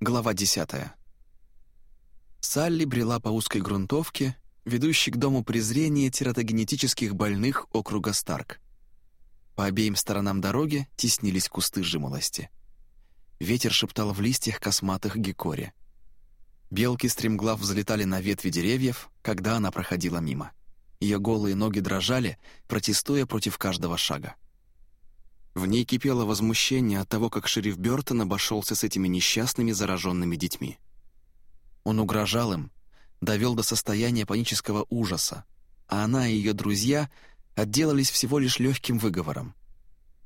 Глава 10. Салли брела по узкой грунтовке, ведущей к дому презрения тератогенетических больных округа Старк. По обеим сторонам дороги теснились кусты жимолости. Ветер шептал в листьях косматых гекори. Белки стремглав взлетали на ветви деревьев, когда она проходила мимо. Ее голые ноги дрожали, протестуя против каждого шага. В ней кипело возмущение от того, как шериф Бёртон обошелся с этими несчастными зараженными детьми. Он угрожал им, довел до состояния панического ужаса, а она и ее друзья отделались всего лишь легким выговором.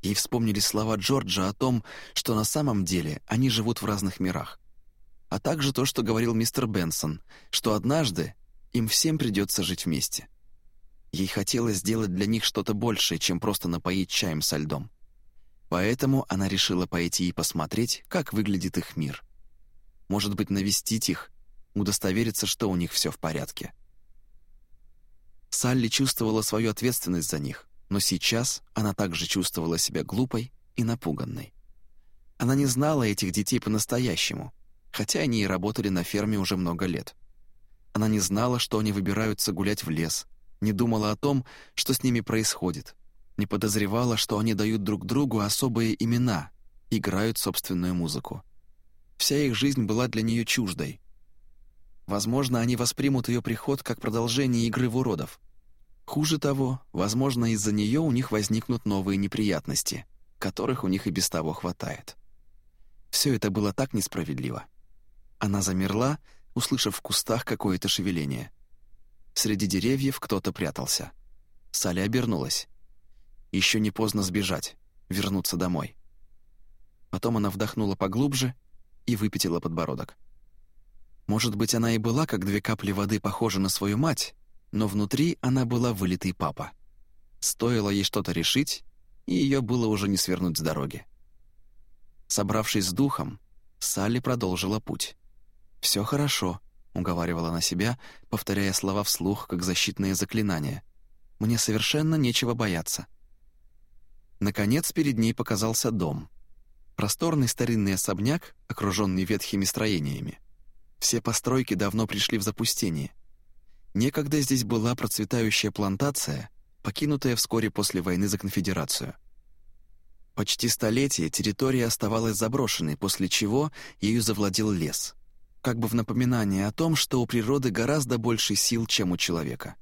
Ей вспомнили слова Джорджа о том, что на самом деле они живут в разных мирах. А также то, что говорил мистер Бенсон, что однажды им всем придется жить вместе. Ей хотелось сделать для них что-то большее, чем просто напоить чаем со льдом. Поэтому она решила пойти и посмотреть, как выглядит их мир. Может быть, навестить их, удостовериться, что у них все в порядке. Салли чувствовала свою ответственность за них, но сейчас она также чувствовала себя глупой и напуганной. Она не знала этих детей по-настоящему, хотя они и работали на ферме уже много лет. Она не знала, что они выбираются гулять в лес, не думала о том, что с ними происходит, не подозревала, что они дают друг другу особые имена, играют собственную музыку. Вся их жизнь была для нее чуждой. Возможно, они воспримут ее приход как продолжение игры в уродов. Хуже того, возможно, из-за нее у них возникнут новые неприятности, которых у них и без того хватает. Все это было так несправедливо. Она замерла, услышав в кустах какое-то шевеление. Среди деревьев кто-то прятался. Салли обернулась. Еще не поздно сбежать, вернуться домой. Потом она вдохнула поглубже и выпятила подбородок. Может быть, она и была, как две капли воды, похожа на свою мать, но внутри она была вылитый папа. Стоило ей что-то решить, и ее было уже не свернуть с дороги. Собравшись с духом, Салли продолжила путь. «Все хорошо», — уговаривала она себя, повторяя слова вслух, как защитные заклинания. «Мне совершенно нечего бояться. Наконец перед ней показался дом. Просторный старинный особняк, окруженный ветхими строениями. Все постройки давно пришли в запустение. Некогда здесь была процветающая плантация, покинутая вскоре после войны за конфедерацию. Почти столетие территория оставалась заброшенной, после чего ею завладел лес. Как бы в напоминание о том, что у природы гораздо больше сил, чем у человека.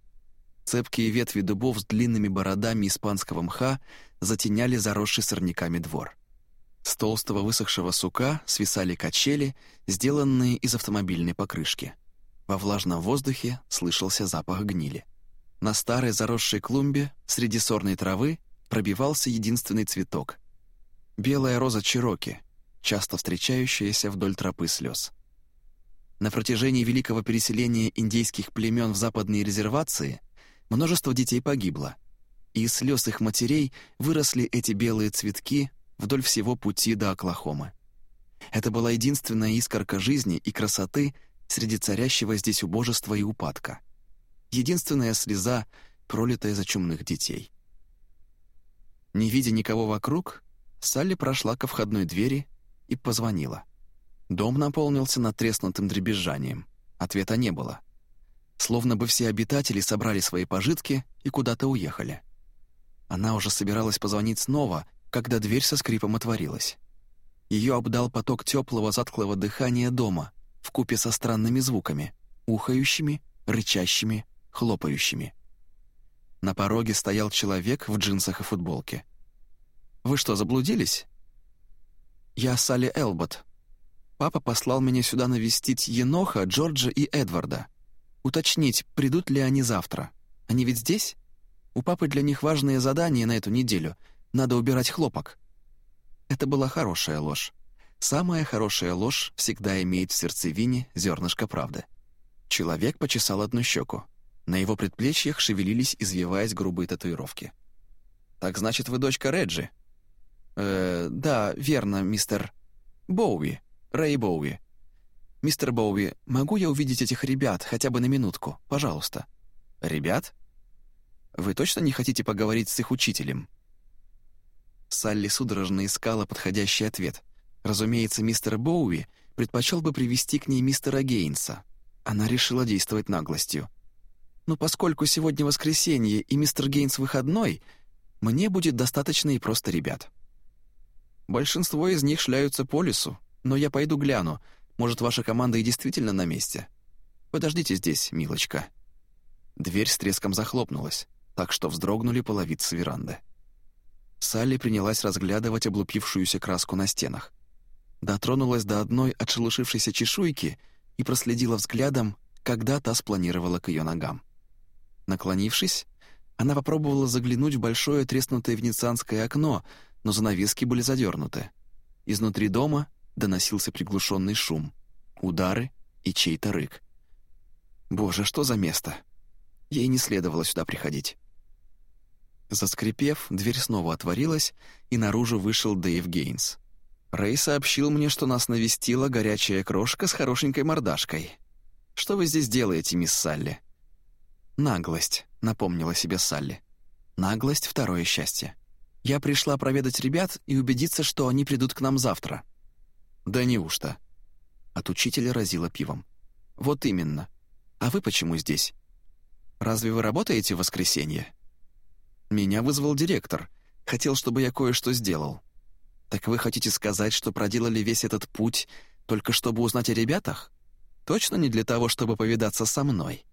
Цепкие ветви дубов с длинными бородами испанского мха затеняли заросший сорняками двор. С толстого высохшего сука свисали качели, сделанные из автомобильной покрышки. Во влажном воздухе слышался запах гнили. На старой заросшей клумбе среди сорной травы пробивался единственный цветок — белая роза Чироки, часто встречающаяся вдоль тропы слез. На протяжении великого переселения индейских племен в западные резервации Множество детей погибло. И из слез их матерей выросли эти белые цветки вдоль всего пути до Оклахомы. Это была единственная искорка жизни и красоты среди царящего здесь убожества и упадка. Единственная слеза, пролитая за чумных детей. Не видя никого вокруг, Салли прошла ко входной двери и позвонила. Дом наполнился натреснутым дребезжанием. Ответа не было словно бы все обитатели собрали свои пожитки и куда-то уехали. Она уже собиралась позвонить снова, когда дверь со скрипом отворилась. Ее обдал поток теплого затхлого дыхания дома, в купе со странными звуками, ухающими, рычащими, хлопающими. На пороге стоял человек в джинсах и футболке. «Вы что, заблудились?» «Я Салли Элбот. Папа послал меня сюда навестить Еноха, Джорджа и Эдварда уточнить, придут ли они завтра. Они ведь здесь? У папы для них важные задания на эту неделю. Надо убирать хлопок». Это была хорошая ложь. Самая хорошая ложь всегда имеет в сердцевине зернышко правды. Человек почесал одну щеку. На его предплечьях шевелились, извиваясь грубые татуировки. «Так значит, вы дочка Реджи?» «Э, да, верно, мистер... Боуи, Рэй Боуи. «Мистер Боуи, могу я увидеть этих ребят хотя бы на минутку? Пожалуйста». «Ребят? Вы точно не хотите поговорить с их учителем?» Салли судорожно искала подходящий ответ. Разумеется, мистер Боуи предпочел бы привести к ней мистера Гейнса. Она решила действовать наглостью. «Но поскольку сегодня воскресенье и мистер Гейнс выходной, мне будет достаточно и просто ребят. Большинство из них шляются по лесу, но я пойду гляну, может, ваша команда и действительно на месте. Подождите здесь, милочка». Дверь с треском захлопнулась, так что вздрогнули половицы веранды. Салли принялась разглядывать облупившуюся краску на стенах. Дотронулась до одной отшелушившейся чешуйки и проследила взглядом, когда та спланировала к ее ногам. Наклонившись, она попробовала заглянуть в большое треснутое венецианское окно, но занавески были задернуты. Изнутри дома доносился приглушенный шум, удары и чей-то рык. «Боже, что за место!» Ей не следовало сюда приходить. Заскрипев, дверь снова отворилась, и наружу вышел Дэйв Гейнс. Рэй сообщил мне, что нас навестила горячая крошка с хорошенькой мордашкой. «Что вы здесь делаете, мисс Салли?» «Наглость», — напомнила себе Салли. «Наглость — второе счастье. Я пришла проведать ребят и убедиться, что они придут к нам завтра». «Да неужто?» От учителя разило пивом. «Вот именно. А вы почему здесь? Разве вы работаете в воскресенье?» Меня вызвал директор. Хотел, чтобы я кое-что сделал. Так вы хотите сказать, что проделали весь этот путь только чтобы узнать о ребятах? Точно не для того, чтобы повидаться со мной?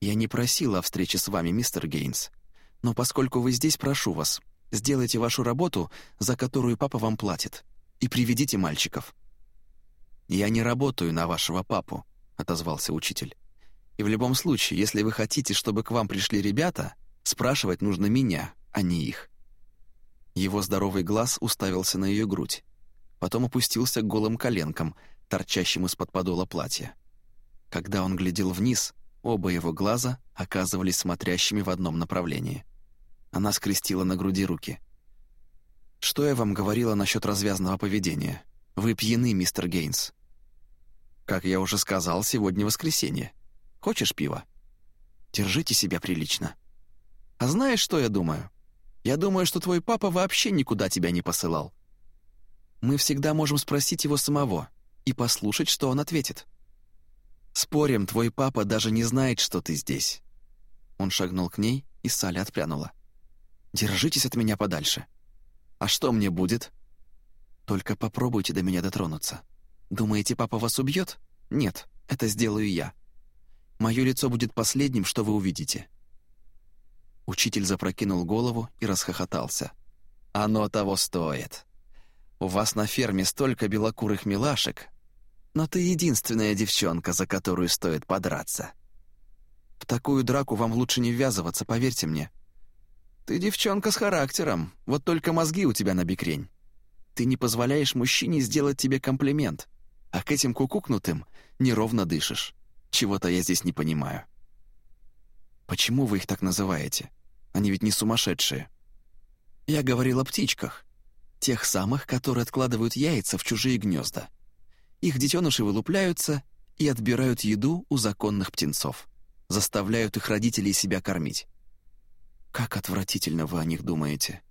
Я не просила о встрече с вами, мистер Гейнс. Но поскольку вы здесь, прошу вас, сделайте вашу работу, за которую папа вам платит, и приведите мальчиков». «Я не работаю на вашего папу», — отозвался учитель. «И в любом случае, если вы хотите, чтобы к вам пришли ребята, Спрашивать нужно меня, а не их. Его здоровый глаз уставился на ее грудь. Потом опустился к голым коленкам, торчащим из-под подола платья. Когда он глядел вниз, оба его глаза оказывались смотрящими в одном направлении. Она скрестила на груди руки. «Что я вам говорила насчет развязного поведения? Вы пьяны, мистер Гейнс». «Как я уже сказал, сегодня воскресенье. Хочешь пива?» «Держите себя прилично». А знаешь, что я думаю? Я думаю, что твой папа вообще никуда тебя не посылал. Мы всегда можем спросить его самого и послушать, что он ответит. Спорим, твой папа даже не знает, что ты здесь». Он шагнул к ней, и Салли отпрянула. «Держитесь от меня подальше. А что мне будет?» «Только попробуйте до меня дотронуться. Думаете, папа вас убьет? Нет, это сделаю я. Мое лицо будет последним, что вы увидите. Учитель запрокинул голову и расхохотался. «Оно того стоит. У вас на ферме столько белокурых милашек, но ты единственная девчонка, за которую стоит подраться. В такую драку вам лучше не ввязываться, поверьте мне. Ты девчонка с характером, вот только мозги у тебя на бикрень. Ты не позволяешь мужчине сделать тебе комплимент, а к этим кукукнутым неровно дышишь. Чего-то я здесь не понимаю. Почему вы их так называете? Они ведь не сумасшедшие. Я говорил о птичках. Тех самых, которые откладывают яйца в чужие гнезда. Их детеныши вылупляются и отбирают еду у законных птенцов. Заставляют их родителей себя кормить. Как отвратительно вы о них думаете.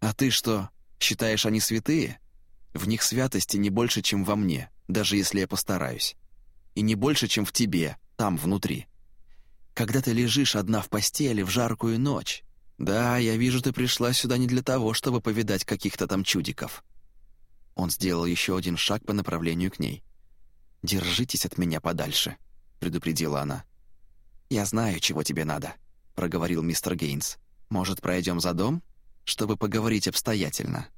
А ты что, считаешь, они святые? В них святости не больше, чем во мне, даже если я постараюсь. И не больше, чем в тебе, там, внутри когда ты лежишь одна в постели в жаркую ночь. Да, я вижу, ты пришла сюда не для того, чтобы повидать каких-то там чудиков». Он сделал еще один шаг по направлению к ней. «Держитесь от меня подальше», — предупредила она. «Я знаю, чего тебе надо», — проговорил мистер Гейнс. «Может, пройдем за дом, чтобы поговорить обстоятельно?»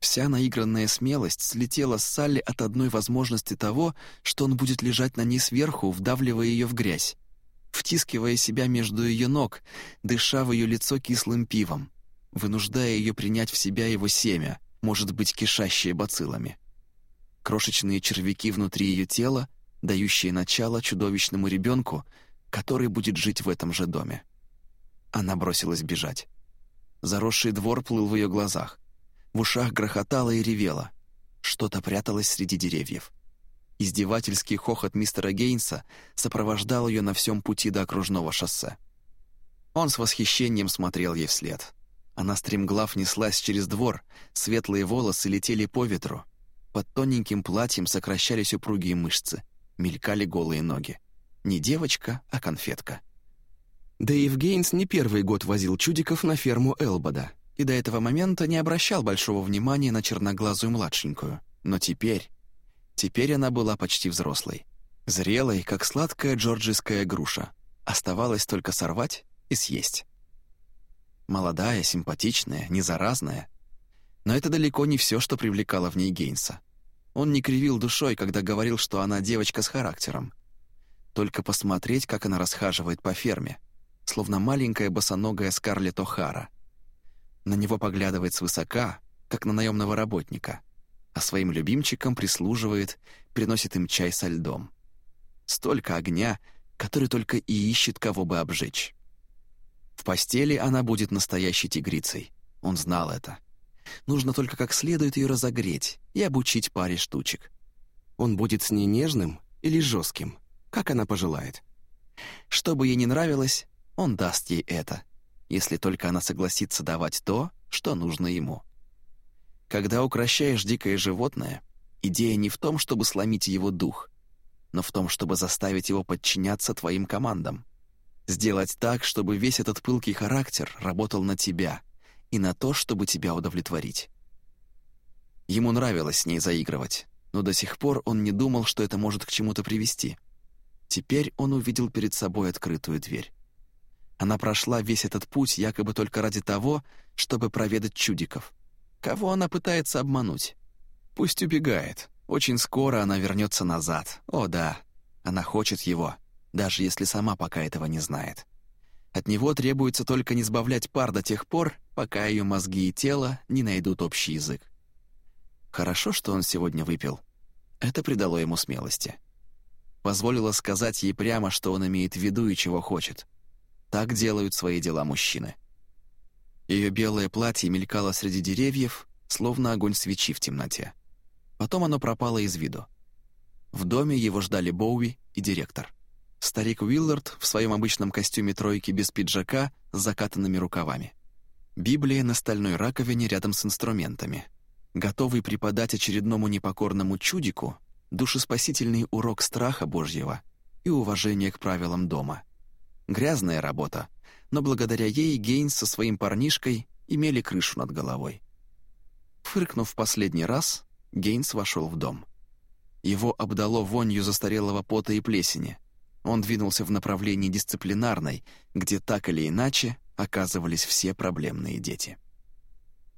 Вся наигранная смелость слетела с Салли от одной возможности того, что он будет лежать на ней сверху, вдавливая ее в грязь втискивая себя между ее ног, дыша в ее лицо кислым пивом, вынуждая ее принять в себя его семя, может быть, кишащее бациллами. Крошечные червяки внутри ее тела, дающие начало чудовищному ребенку, который будет жить в этом же доме. Она бросилась бежать. Заросший двор плыл в ее глазах. В ушах грохотало и ревело. Что-то пряталось среди деревьев. Издевательский хохот мистера Гейнса сопровождал ее на всем пути до окружного шоссе. Он с восхищением смотрел ей вслед. Она стремглав неслась через двор, светлые волосы летели по ветру. Под тоненьким платьем сокращались упругие мышцы, мелькали голые ноги. Не девочка, а конфетка. Дэйв Гейнс не первый год возил чудиков на ферму Элбода и до этого момента не обращал большого внимания на черноглазую младшенькую. Но теперь... Теперь она была почти взрослой. Зрелой, как сладкая джорджийская груша. Оставалось только сорвать и съесть. Молодая, симпатичная, незаразная. Но это далеко не все, что привлекало в ней Гейнса. Он не кривил душой, когда говорил, что она девочка с характером. Только посмотреть, как она расхаживает по ферме, словно маленькая босоногая Скарлетт О'Хара. На него поглядывает свысока, как на наемного работника, а своим любимчикам прислуживает, приносит им чай со льдом. Столько огня, который только и ищет, кого бы обжечь. В постели она будет настоящей тигрицей. Он знал это. Нужно только как следует ее разогреть и обучить паре штучек. Он будет с ней нежным или жестким, как она пожелает. Что бы ей не нравилось, он даст ей это, если только она согласится давать то, что нужно ему. Когда укращаешь дикое животное, идея не в том, чтобы сломить его дух, но в том, чтобы заставить его подчиняться твоим командам. Сделать так, чтобы весь этот пылкий характер работал на тебя и на то, чтобы тебя удовлетворить. Ему нравилось с ней заигрывать, но до сих пор он не думал, что это может к чему-то привести. Теперь он увидел перед собой открытую дверь. Она прошла весь этот путь якобы только ради того, чтобы проведать чудиков. Кого она пытается обмануть? Пусть убегает, очень скоро она вернется назад. О да, она хочет его, даже если сама пока этого не знает. От него требуется только не сбавлять пар до тех пор, пока ее мозги и тело не найдут общий язык. Хорошо, что он сегодня выпил. Это придало ему смелости. Позволило сказать ей прямо, что он имеет в виду и чего хочет. Так делают свои дела мужчины. Ее белое платье мелькало среди деревьев, словно огонь свечи в темноте. Потом оно пропало из виду. В доме его ждали Боуи и директор. Старик Уиллард в своем обычном костюме тройки без пиджака с закатанными рукавами. Библия на стальной раковине рядом с инструментами. Готовый преподать очередному непокорному чудику душеспасительный урок страха Божьего и уважения к правилам дома. Грязная работа, но благодаря ей Гейнс со своим парнишкой имели крышу над головой. Фыркнув последний раз, Гейнс вошел в дом. Его обдало вонью застарелого пота и плесени. Он двинулся в направлении дисциплинарной, где так или иначе оказывались все проблемные дети.